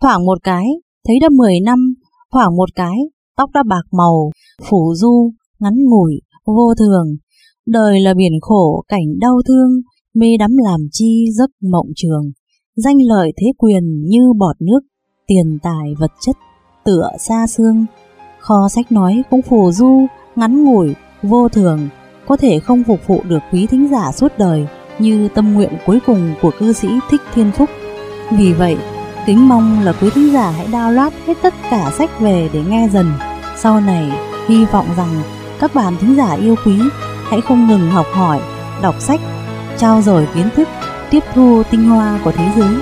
thoảng một cái, thấy đã 10 năm, thoảng một cái, tóc đã bạc màu, phủ du, ngắn ngủi, vô thường. Đời là biển khổ, cảnh đau thương, mê đắm làm chi giấc mộng trường. Danh lợi thế quyền như bọt nước, tiền tài vật chất, tựa xa xương. Kho sách nói cũng phù du, ngắn ngủi, vô thường, có thể không phục vụ được quý thính giả suốt đời như tâm nguyện cuối cùng của cư sĩ Thích Thiên Phúc. Vì vậy, kính mong là quý thính giả hãy download hết tất cả sách về để nghe dần. Sau này, hy vọng rằng các bạn thính giả yêu quý hãy không ngừng học hỏi, đọc sách, trao dồi kiến thức, tiếp thu tinh hoa của thế giới.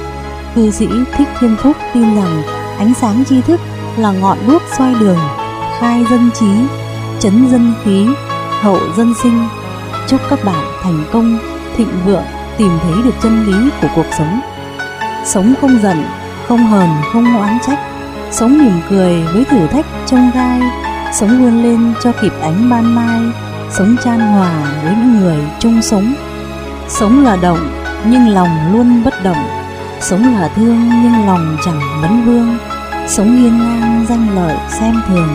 Cư sĩ Thích Thiên Phúc tin rằng ánh sáng tri thức là ngọn đuốc xoay đường, khai dân trí, chấn dân khí, hậu dân sinh. Chúc các bạn thành công, thịnh vượng, tìm thấy được chân lý của cuộc sống. Sống không giận, không hờn, không oán trách, sống mỉm cười với thử thách trông gai, sống vươn lên cho kịp ánh ban mai, sống chan hòa với những người chung sống. Sống là động, nhưng lòng luôn bất động. Sống là thương nhưng lòng chẳng vấn vương. Sống hiên ngang danh lợi xem thường.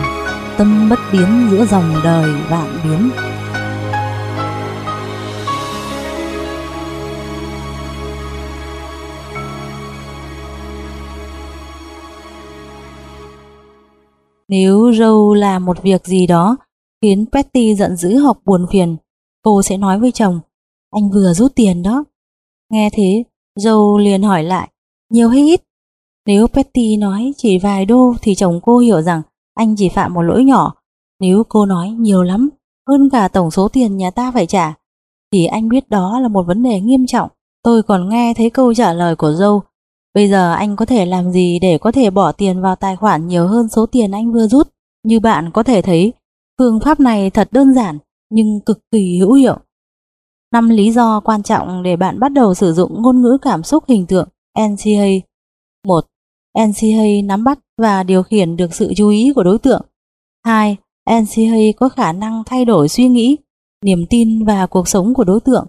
Tâm bất biến giữa dòng đời vạn biến. Nếu Joe làm một việc gì đó khiến Patty giận dữ hoặc buồn phiền, cô sẽ nói với chồng, anh vừa rút tiền đó. Nghe thế, Joe liền hỏi lại, nhiều hay ít? Nếu Patty nói chỉ vài đô thì chồng cô hiểu rằng anh chỉ phạm một lỗi nhỏ. Nếu cô nói nhiều lắm, hơn cả tổng số tiền nhà ta phải trả, thì anh biết đó là một vấn đề nghiêm trọng. Tôi còn nghe thấy câu trả lời của Joe. Bây giờ anh có thể làm gì để có thể bỏ tiền vào tài khoản nhiều hơn số tiền anh vừa rút? Như bạn có thể thấy, phương pháp này thật đơn giản nhưng cực kỳ hữu hiệu. Năm lý do quan trọng để bạn bắt đầu sử dụng ngôn ngữ cảm xúc hình tượng NCA. 1. NCA nắm bắt và điều khiển được sự chú ý của đối tượng. 2. NCA có khả năng thay đổi suy nghĩ, niềm tin và cuộc sống của đối tượng.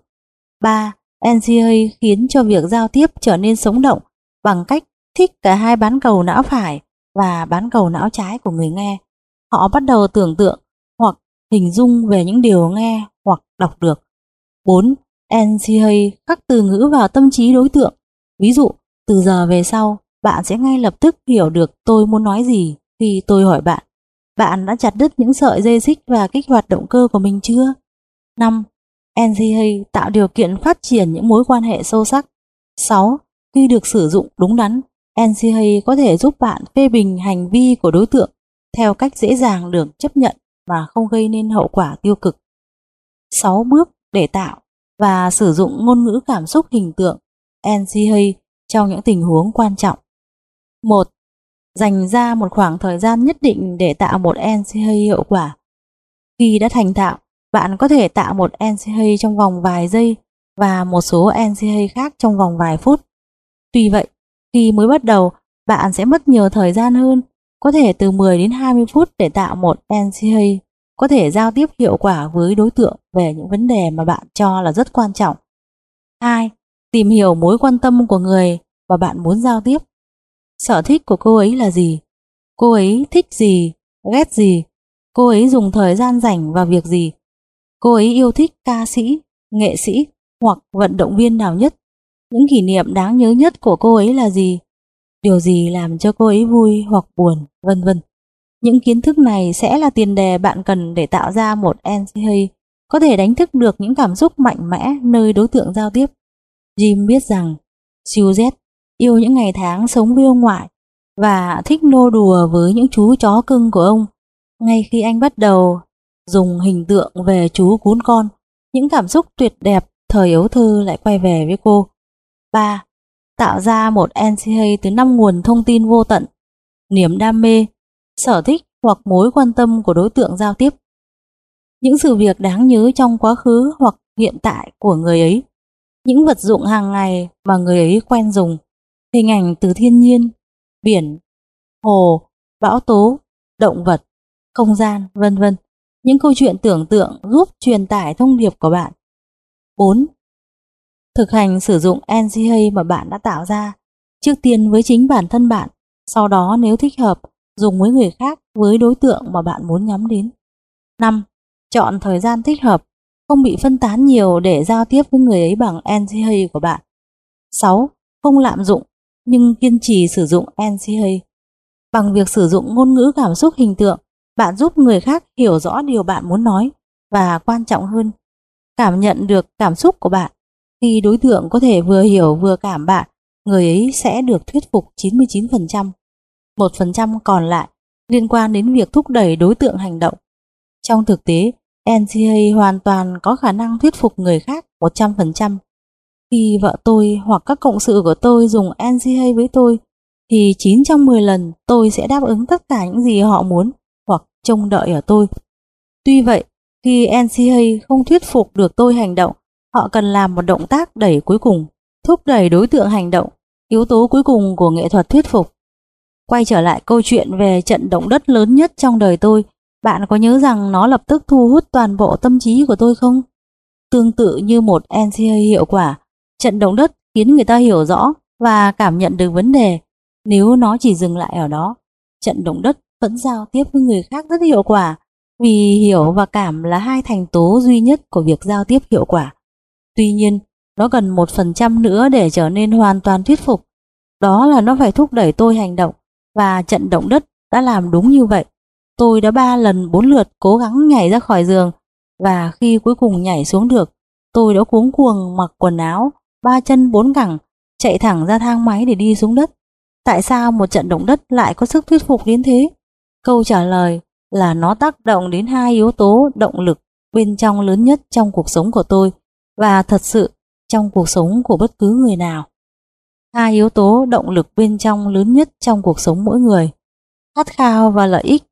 3. NCA khiến cho việc giao tiếp trở nên sống động bằng cách thích cả hai bán cầu não phải và bán cầu não trái của người nghe. Họ bắt đầu tưởng tượng hoặc hình dung về những điều nghe hoặc đọc được. 4. NCA khắc từ ngữ vào tâm trí đối tượng. Ví dụ, từ giờ về sau, bạn sẽ ngay lập tức hiểu được tôi muốn nói gì khi tôi hỏi bạn. Bạn đã chặt đứt những sợi dây xích và kích hoạt động cơ của mình chưa? 5. NCA tạo điều kiện phát triển những mối quan hệ sâu sắc. 6. Khi được sử dụng đúng đắn, NCA có thể giúp bạn phê bình hành vi của đối tượng theo cách dễ dàng được chấp nhận và không gây nên hậu quả tiêu cực. 6 bước để tạo và sử dụng ngôn ngữ cảm xúc hình tượng NCA trong những tình huống quan trọng. 1. Dành ra một khoảng thời gian nhất định để tạo một NCA hiệu quả. Khi đã thành thạo, bạn có thể tạo một NCA trong vòng vài giây và một số NCA khác trong vòng vài phút. Tuy vậy, khi mới bắt đầu, bạn sẽ mất nhiều thời gian hơn, có thể từ 10 đến 20 phút để tạo một NCA có thể giao tiếp hiệu quả với đối tượng về những vấn đề mà bạn cho là rất quan trọng. 2. Tìm hiểu mối quan tâm của người mà bạn muốn giao tiếp. Sở thích của cô ấy là gì? Cô ấy thích gì? Ghét gì? Cô ấy dùng thời gian rảnh vào việc gì? Cô ấy yêu thích ca sĩ, nghệ sĩ hoặc vận động viên nào nhất? Những kỷ niệm đáng nhớ nhất của cô ấy là gì? Điều gì làm cho cô ấy vui hoặc buồn, vân vân. Những kiến thức này sẽ là tiền đề bạn cần để tạo ra một NCA có thể đánh thức được những cảm xúc mạnh mẽ nơi đối tượng giao tiếp. Jim biết rằng siêu Z yêu những ngày tháng sống với ông ngoại và thích nô đùa với những chú chó cưng của ông. Ngay khi anh bắt đầu dùng hình tượng về chú cún con, những cảm xúc tuyệt đẹp thời ấu thơ lại quay về với cô. 3. Tạo ra một NCA từ năm nguồn thông tin vô tận, niềm đam mê, sở thích hoặc mối quan tâm của đối tượng giao tiếp. Những sự việc đáng nhớ trong quá khứ hoặc hiện tại của người ấy. Những vật dụng hàng ngày mà người ấy quen dùng. Hình ảnh từ thiên nhiên, biển, hồ, bão tố, động vật, không gian, vân vân. Những câu chuyện tưởng tượng giúp truyền tải thông điệp của bạn. 4. Thực hành sử dụng NCA mà bạn đã tạo ra, trước tiên với chính bản thân bạn, sau đó nếu thích hợp, dùng với người khác với đối tượng mà bạn muốn nhắm đến. 5. Chọn thời gian thích hợp, không bị phân tán nhiều để giao tiếp với người ấy bằng NCA của bạn. 6. Không lạm dụng, nhưng kiên trì sử dụng NCA. Bằng việc sử dụng ngôn ngữ cảm xúc hình tượng, bạn giúp người khác hiểu rõ điều bạn muốn nói và quan trọng hơn, cảm nhận được cảm xúc của bạn. Khi đối tượng có thể vừa hiểu vừa cảm bạn, người ấy sẽ được thuyết phục 99%. 1% còn lại liên quan đến việc thúc đẩy đối tượng hành động. Trong thực tế, NCA hoàn toàn có khả năng thuyết phục người khác 100%. Khi vợ tôi hoặc các cộng sự của tôi dùng NCA với tôi, thì 9 trong 10 lần tôi sẽ đáp ứng tất cả những gì họ muốn hoặc trông đợi ở tôi. Tuy vậy, khi NCA không thuyết phục được tôi hành động, họ cần làm một động tác đẩy cuối cùng, thúc đẩy đối tượng hành động, yếu tố cuối cùng của nghệ thuật thuyết phục. Quay trở lại câu chuyện về trận động đất lớn nhất trong đời tôi, bạn có nhớ rằng nó lập tức thu hút toàn bộ tâm trí của tôi không? Tương tự như một NCA hiệu quả, Trận động đất khiến người ta hiểu rõ và cảm nhận được vấn đề. Nếu nó chỉ dừng lại ở đó, trận động đất vẫn giao tiếp với người khác rất hiệu quả vì hiểu và cảm là hai thành tố duy nhất của việc giao tiếp hiệu quả. Tuy nhiên, nó cần một phần trăm nữa để trở nên hoàn toàn thuyết phục. Đó là nó phải thúc đẩy tôi hành động và trận động đất đã làm đúng như vậy. Tôi đã ba lần bốn lượt cố gắng nhảy ra khỏi giường và khi cuối cùng nhảy xuống được, tôi đã cuống cuồng mặc quần áo, ba chân bốn cẳng, chạy thẳng ra thang máy để đi xuống đất. Tại sao một trận động đất lại có sức thuyết phục đến thế? Câu trả lời là nó tác động đến hai yếu tố động lực bên trong lớn nhất trong cuộc sống của tôi và thật sự trong cuộc sống của bất cứ người nào. Hai yếu tố động lực bên trong lớn nhất trong cuộc sống mỗi người, khát khao và lợi ích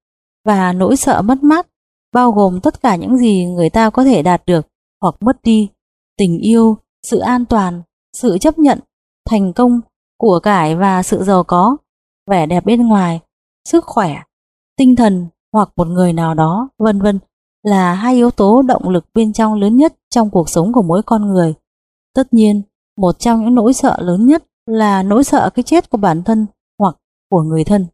và nỗi sợ mất mát, bao gồm tất cả những gì người ta có thể đạt được hoặc mất đi, tình yêu, sự an toàn, sự chấp nhận, thành công, của cải và sự giàu có, vẻ đẹp bên ngoài, sức khỏe, tinh thần hoặc một người nào đó, vân vân là hai yếu tố động lực bên trong lớn nhất trong cuộc sống của mỗi con người. Tất nhiên, một trong những nỗi sợ lớn nhất là nỗi sợ cái chết của bản thân hoặc của người thân.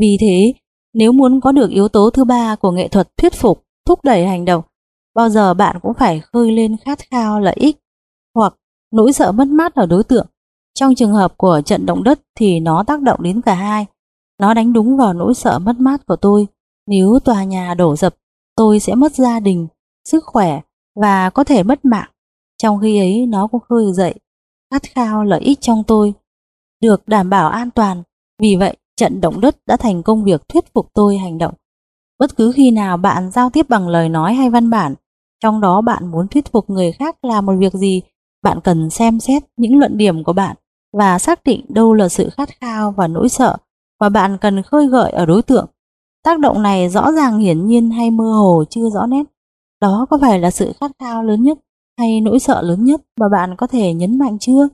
Vì thế, nếu muốn có được yếu tố thứ ba của nghệ thuật thuyết phục, thúc đẩy hành động, bao giờ bạn cũng phải khơi lên khát khao lợi ích hoặc nỗi sợ mất mát ở đối tượng. Trong trường hợp của trận động đất thì nó tác động đến cả hai. Nó đánh đúng vào nỗi sợ mất mát của tôi. Nếu tòa nhà đổ dập, tôi sẽ mất gia đình, sức khỏe và có thể mất mạng. Trong khi ấy nó cũng khơi dậy khát khao lợi ích trong tôi, được đảm bảo an toàn. Vì vậy, trận động đất đã thành công việc thuyết phục tôi hành động. Bất cứ khi nào bạn giao tiếp bằng lời nói hay văn bản, trong đó bạn muốn thuyết phục người khác làm một việc gì, bạn cần xem xét những luận điểm của bạn và xác định đâu là sự khát khao và nỗi sợ mà bạn cần khơi gợi ở đối tượng. Tác động này rõ ràng hiển nhiên hay mơ hồ chưa rõ nét. Đó có phải là sự khát khao lớn nhất hay nỗi sợ lớn nhất mà bạn có thể nhấn mạnh chưa?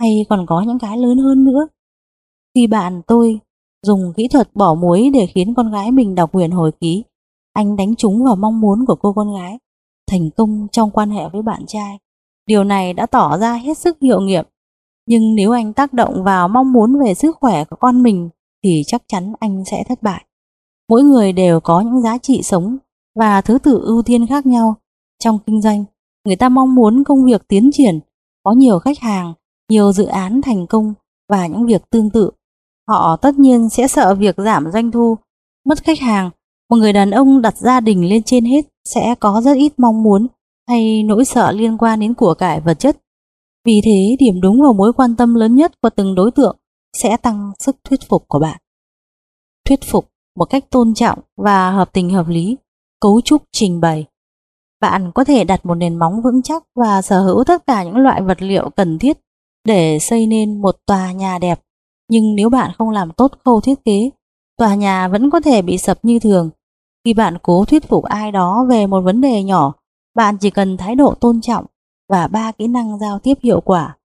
Hay còn có những cái lớn hơn nữa? Khi bạn tôi dùng kỹ thuật bỏ muối để khiến con gái mình đọc huyền hồi ký, anh đánh trúng vào mong muốn của cô con gái, thành công trong quan hệ với bạn trai. Điều này đã tỏ ra hết sức hiệu nghiệm. Nhưng nếu anh tác động vào mong muốn về sức khỏe của con mình thì chắc chắn anh sẽ thất bại. Mỗi người đều có những giá trị sống và thứ tự ưu tiên khác nhau. Trong kinh doanh, người ta mong muốn công việc tiến triển, có nhiều khách hàng, nhiều dự án thành công và những việc tương tự. Họ tất nhiên sẽ sợ việc giảm doanh thu, mất khách hàng. Một người đàn ông đặt gia đình lên trên hết sẽ có rất ít mong muốn hay nỗi sợ liên quan đến của cải vật chất. Vì thế, điểm đúng vào mối quan tâm lớn nhất của từng đối tượng sẽ tăng sức thuyết phục của bạn. Thuyết phục một cách tôn trọng và hợp tình hợp lý, cấu trúc trình bày. Bạn có thể đặt một nền móng vững chắc và sở hữu tất cả những loại vật liệu cần thiết để xây nên một tòa nhà đẹp. Nhưng nếu bạn không làm tốt khâu thiết kế, tòa nhà vẫn có thể bị sập như thường. Khi bạn cố thuyết phục ai đó về một vấn đề nhỏ, bạn chỉ cần thái độ tôn trọng và ba kỹ năng giao tiếp hiệu quả.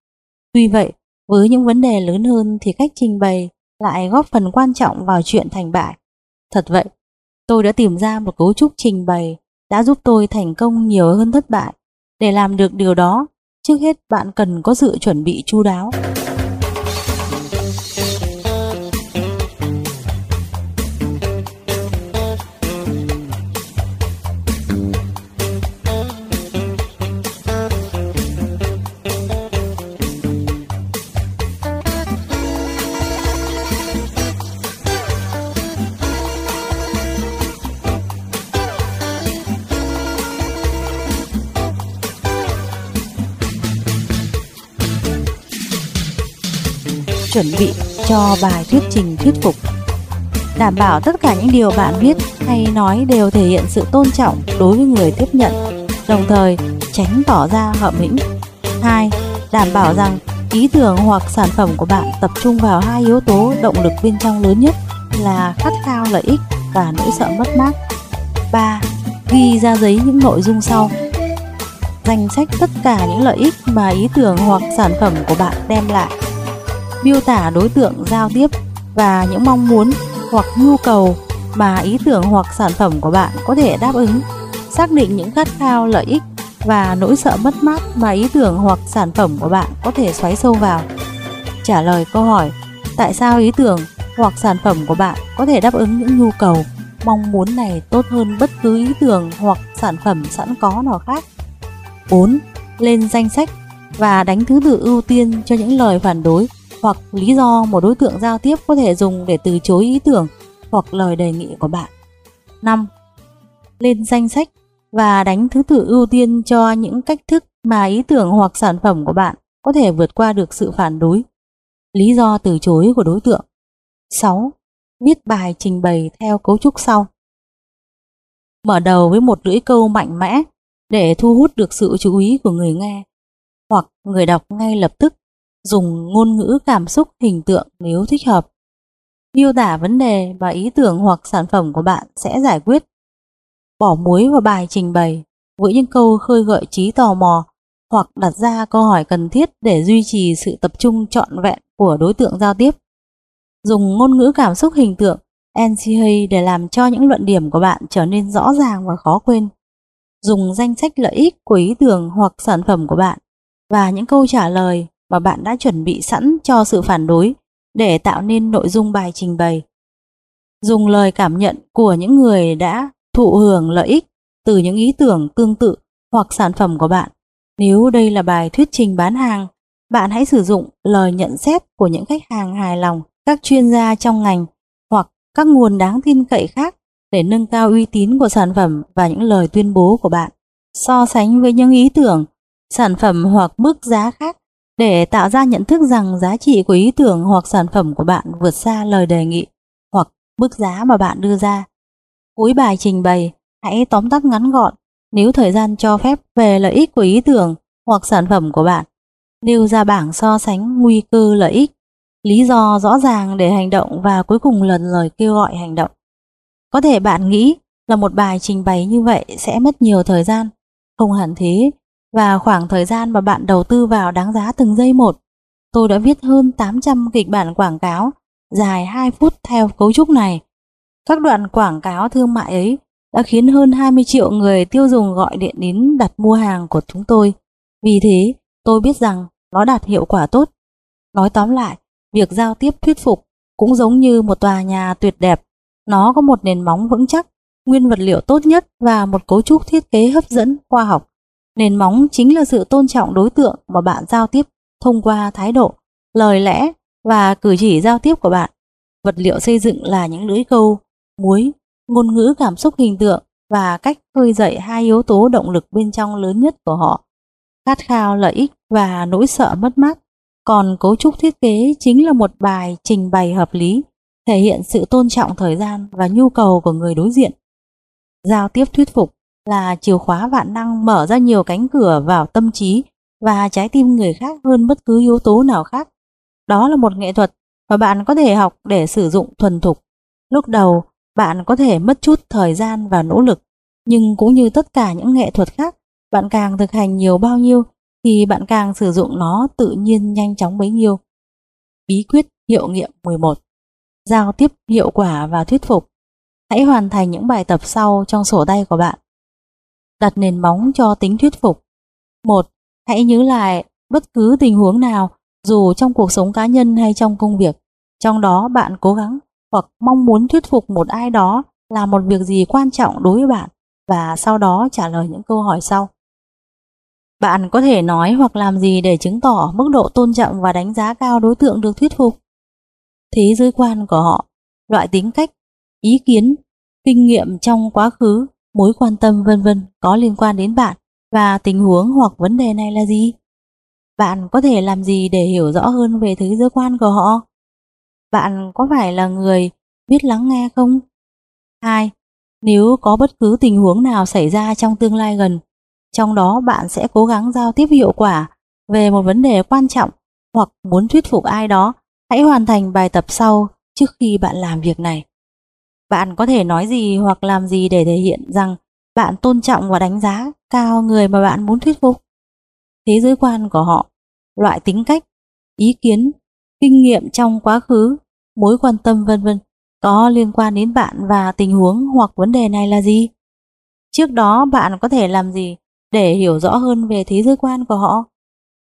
Tuy vậy, với những vấn đề lớn hơn thì cách trình bày lại góp phần quan trọng vào chuyện thành bại. Thật vậy, tôi đã tìm ra một cấu trúc trình bày đã giúp tôi thành công nhiều hơn thất bại. Để làm được điều đó, trước hết bạn cần có sự chuẩn bị chu đáo. Chuẩn bị cho bài thuyết trình thuyết phục. Đảm bảo tất cả những điều bạn viết hay nói đều thể hiện sự tôn trọng đối với người tiếp nhận, đồng thời tránh tỏ ra hợm hĩnh. 2. Đảm bảo rằng ý tưởng hoặc sản phẩm của bạn tập trung vào hai yếu tố động lực bên trong lớn nhất là khát khao lợi ích và nỗi sợ mất mát. 3. Ghi ra giấy những nội dung sau. Danh sách tất cả những lợi ích mà ý tưởng hoặc sản phẩm của bạn đem lại miêu tả đối tượng giao tiếp và những mong muốn hoặc nhu cầu mà ý tưởng hoặc sản phẩm của bạn có thể đáp ứng, xác định những khát khao lợi ích và nỗi sợ mất mát mà ý tưởng hoặc sản phẩm của bạn có thể xoáy sâu vào. Trả lời câu hỏi tại sao ý tưởng hoặc sản phẩm của bạn có thể đáp ứng những nhu cầu, mong muốn này tốt hơn bất cứ ý tưởng hoặc sản phẩm sẵn có nào khác. 4. Lên danh sách và đánh thứ tự ưu tiên cho những lời phản đối hoặc lý do một đối tượng giao tiếp có thể dùng để từ chối ý tưởng hoặc lời đề nghị của bạn. 5. Lên danh sách và đánh thứ tự ưu tiên cho những cách thức mà ý tưởng hoặc sản phẩm của bạn có thể vượt qua được sự phản đối, lý do từ chối của đối tượng. 6. Viết bài trình bày theo cấu trúc sau. Mở đầu với một lưỡi câu mạnh mẽ để thu hút được sự chú ý của người nghe hoặc người đọc ngay lập tức dùng ngôn ngữ cảm xúc, hình tượng nếu thích hợp. Miêu tả vấn đề và ý tưởng hoặc sản phẩm của bạn sẽ giải quyết. Bỏ muối vào bài trình bày, với những câu khơi gợi trí tò mò hoặc đặt ra câu hỏi cần thiết để duy trì sự tập trung trọn vẹn của đối tượng giao tiếp. Dùng ngôn ngữ cảm xúc, hình tượng NCA để làm cho những luận điểm của bạn trở nên rõ ràng và khó quên. Dùng danh sách lợi ích của ý tưởng hoặc sản phẩm của bạn và những câu trả lời mà bạn đã chuẩn bị sẵn cho sự phản đối để tạo nên nội dung bài trình bày. Dùng lời cảm nhận của những người đã thụ hưởng lợi ích từ những ý tưởng tương tự hoặc sản phẩm của bạn. Nếu đây là bài thuyết trình bán hàng, bạn hãy sử dụng lời nhận xét của những khách hàng hài lòng, các chuyên gia trong ngành hoặc các nguồn đáng tin cậy khác để nâng cao uy tín của sản phẩm và những lời tuyên bố của bạn. So sánh với những ý tưởng, sản phẩm hoặc mức giá khác để tạo ra nhận thức rằng giá trị của ý tưởng hoặc sản phẩm của bạn vượt xa lời đề nghị hoặc mức giá mà bạn đưa ra. Cuối bài trình bày, hãy tóm tắt ngắn gọn nếu thời gian cho phép về lợi ích của ý tưởng hoặc sản phẩm của bạn. Nêu ra bảng so sánh nguy cơ lợi ích, lý do rõ ràng để hành động và cuối cùng lần lời kêu gọi hành động. Có thể bạn nghĩ là một bài trình bày như vậy sẽ mất nhiều thời gian. Không hẳn thế, và khoảng thời gian mà bạn đầu tư vào đáng giá từng giây một. Tôi đã viết hơn 800 kịch bản quảng cáo dài 2 phút theo cấu trúc này. Các đoạn quảng cáo thương mại ấy đã khiến hơn 20 triệu người tiêu dùng gọi điện đến đặt mua hàng của chúng tôi. Vì thế, tôi biết rằng nó đạt hiệu quả tốt. Nói tóm lại, việc giao tiếp thuyết phục cũng giống như một tòa nhà tuyệt đẹp. Nó có một nền móng vững chắc, nguyên vật liệu tốt nhất và một cấu trúc thiết kế hấp dẫn, khoa học. Nền móng chính là sự tôn trọng đối tượng mà bạn giao tiếp thông qua thái độ, lời lẽ và cử chỉ giao tiếp của bạn. Vật liệu xây dựng là những lưỡi câu, muối, ngôn ngữ cảm xúc hình tượng và cách khơi dậy hai yếu tố động lực bên trong lớn nhất của họ. Khát khao lợi ích và nỗi sợ mất mát. Còn cấu trúc thiết kế chính là một bài trình bày hợp lý, thể hiện sự tôn trọng thời gian và nhu cầu của người đối diện. Giao tiếp thuyết phục là chìa khóa vạn năng mở ra nhiều cánh cửa vào tâm trí và trái tim người khác hơn bất cứ yếu tố nào khác. Đó là một nghệ thuật mà bạn có thể học để sử dụng thuần thục. Lúc đầu, bạn có thể mất chút thời gian và nỗ lực, nhưng cũng như tất cả những nghệ thuật khác, bạn càng thực hành nhiều bao nhiêu thì bạn càng sử dụng nó tự nhiên nhanh chóng bấy nhiêu. Bí quyết hiệu nghiệm 11 Giao tiếp hiệu quả và thuyết phục Hãy hoàn thành những bài tập sau trong sổ tay của bạn đặt nền móng cho tính thuyết phục. Một, hãy nhớ lại bất cứ tình huống nào, dù trong cuộc sống cá nhân hay trong công việc, trong đó bạn cố gắng hoặc mong muốn thuyết phục một ai đó là một việc gì quan trọng đối với bạn và sau đó trả lời những câu hỏi sau. Bạn có thể nói hoặc làm gì để chứng tỏ mức độ tôn trọng và đánh giá cao đối tượng được thuyết phục? Thế giới quan của họ, loại tính cách, ý kiến, kinh nghiệm trong quá khứ mối quan tâm vân vân có liên quan đến bạn và tình huống hoặc vấn đề này là gì? Bạn có thể làm gì để hiểu rõ hơn về thế giới quan của họ? Bạn có phải là người biết lắng nghe không? 2. Nếu có bất cứ tình huống nào xảy ra trong tương lai gần, trong đó bạn sẽ cố gắng giao tiếp hiệu quả về một vấn đề quan trọng hoặc muốn thuyết phục ai đó, hãy hoàn thành bài tập sau trước khi bạn làm việc này. Bạn có thể nói gì hoặc làm gì để thể hiện rằng bạn tôn trọng và đánh giá cao người mà bạn muốn thuyết phục. Thế giới quan của họ, loại tính cách, ý kiến, kinh nghiệm trong quá khứ, mối quan tâm vân vân có liên quan đến bạn và tình huống hoặc vấn đề này là gì? Trước đó bạn có thể làm gì để hiểu rõ hơn về thế giới quan của họ.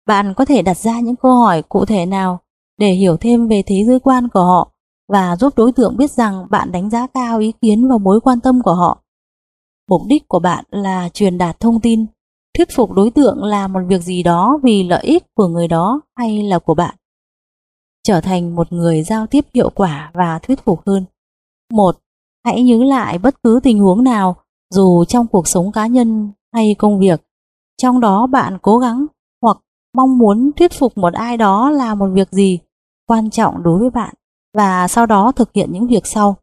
Bạn có thể đặt ra những câu hỏi cụ thể nào để hiểu thêm về thế giới quan của họ và giúp đối tượng biết rằng bạn đánh giá cao ý kiến và mối quan tâm của họ. Mục đích của bạn là truyền đạt thông tin, thuyết phục đối tượng làm một việc gì đó vì lợi ích của người đó hay là của bạn. Trở thành một người giao tiếp hiệu quả và thuyết phục hơn. Một, Hãy nhớ lại bất cứ tình huống nào, dù trong cuộc sống cá nhân hay công việc, trong đó bạn cố gắng hoặc mong muốn thuyết phục một ai đó làm một việc gì quan trọng đối với bạn và sau đó thực hiện những việc sau.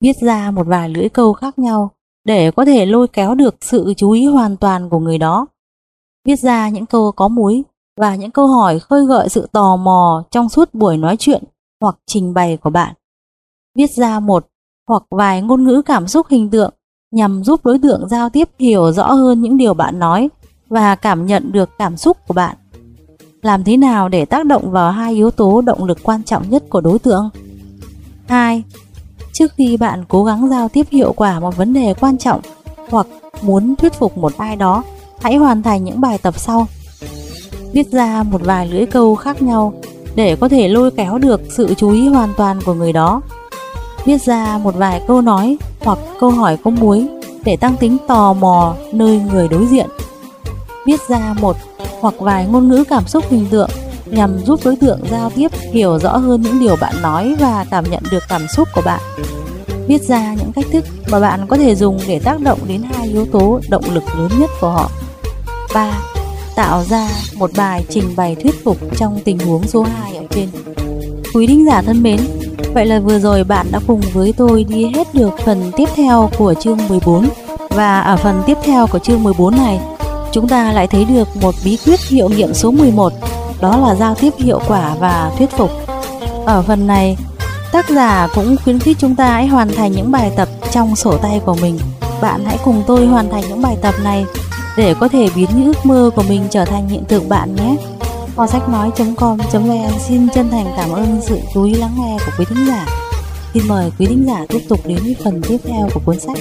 Viết ra một vài lưỡi câu khác nhau để có thể lôi kéo được sự chú ý hoàn toàn của người đó. Viết ra những câu có múi và những câu hỏi khơi gợi sự tò mò trong suốt buổi nói chuyện hoặc trình bày của bạn. Viết ra một hoặc vài ngôn ngữ cảm xúc hình tượng nhằm giúp đối tượng giao tiếp hiểu rõ hơn những điều bạn nói và cảm nhận được cảm xúc của bạn. Làm thế nào để tác động vào hai yếu tố động lực quan trọng nhất của đối tượng? 2. Trước khi bạn cố gắng giao tiếp hiệu quả một vấn đề quan trọng hoặc muốn thuyết phục một ai đó, hãy hoàn thành những bài tập sau. Viết ra một vài lưỡi câu khác nhau để có thể lôi kéo được sự chú ý hoàn toàn của người đó. Viết ra một vài câu nói hoặc câu hỏi có muối để tăng tính tò mò nơi người đối diện. Viết ra một hoặc vài ngôn ngữ cảm xúc hình tượng nhằm giúp đối tượng giao tiếp hiểu rõ hơn những điều bạn nói và cảm nhận được cảm xúc của bạn. Viết ra những cách thức mà bạn có thể dùng để tác động đến hai yếu tố động lực lớn nhất của họ. 3. Tạo ra một bài trình bày thuyết phục trong tình huống số 2 ở trên. Quý đính giả thân mến, vậy là vừa rồi bạn đã cùng với tôi đi hết được phần tiếp theo của chương 14 và ở phần tiếp theo của chương 14 này chúng ta lại thấy được một bí quyết hiệu nghiệm số 11, đó là giao tiếp hiệu quả và thuyết phục. Ở phần này, tác giả cũng khuyến khích chúng ta hãy hoàn thành những bài tập trong sổ tay của mình. Bạn hãy cùng tôi hoàn thành những bài tập này để có thể biến những ước mơ của mình trở thành hiện thực bạn nhé. Kho sách nói.com.vn xin chân thành cảm ơn sự chú ý lắng nghe của quý thính giả. Xin mời quý thính giả tiếp tục đến với phần tiếp theo của cuốn sách.